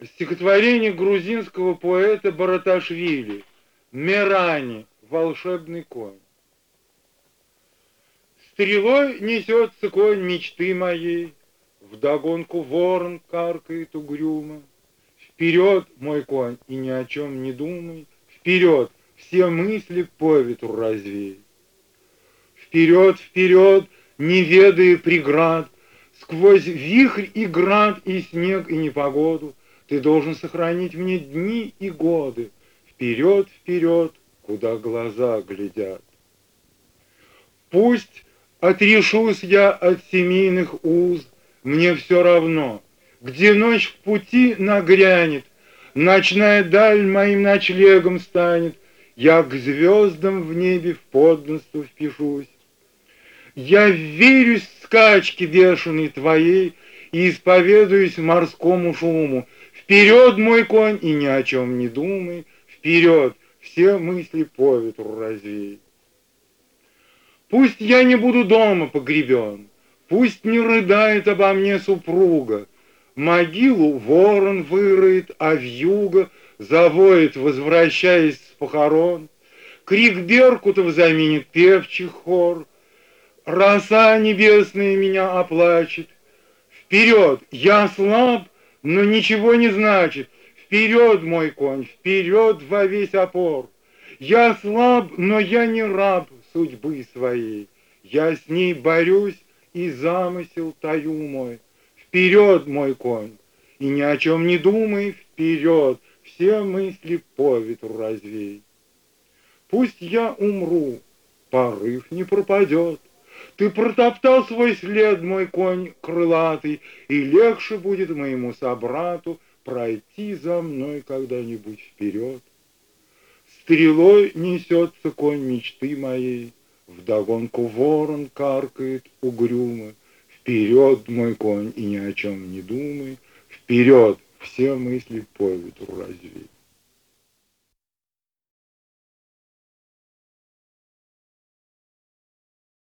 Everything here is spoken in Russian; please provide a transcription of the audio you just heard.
Стихотворение грузинского поэта Бараташвили «Мерани. Волшебный конь». Стрелой несется конь мечты моей, Вдогонку ворон каркает угрюмо. Вперед, мой конь, и ни о чем не думай, Вперед, все мысли по ветру развей. Вперед, вперед, не ведая преград, Сквозь вихрь и град, и снег, и непогоду, ты должен сохранить мне дни и годы. Вперед, вперед, куда глаза глядят. Пусть отрешусь я от семейных уз, Мне все равно, где ночь в пути нагрянет, Ночная даль моим ночлегом станет, Я к звездам в небе в подданство впишусь. Я верюсь скачке бешеной твоей И исповедуюсь морскому шуму, Вперед, мой конь, и ни о чем не думай, Вперед, все мысли по ветру развей. Пусть я не буду дома погребен, Пусть не рыдает обо мне супруга, Могилу ворон выроет, а вьюга Завоет, возвращаясь с похорон. Крик беркутов заменит певчих хор, Роса небесная меня оплачет. Вперед, я слаб, но ничего не значит. Вперед, мой конь, вперед во весь опор. Я слаб, но я не раб судьбы своей. Я с ней борюсь и замысел таю мой. Вперед, мой конь, и ни о чем не думай, вперед, все мысли по ветру развей. Пусть я умру, порыв не пропадет, ты протоптал свой след, мой конь крылатый, И легче будет моему собрату Пройти за мной когда-нибудь вперед. Стрелой несется конь мечты моей, Вдогонку ворон каркает угрюмо. Вперед, мой конь, и ни о чем не думай, Вперед, все мысли по ветру развей.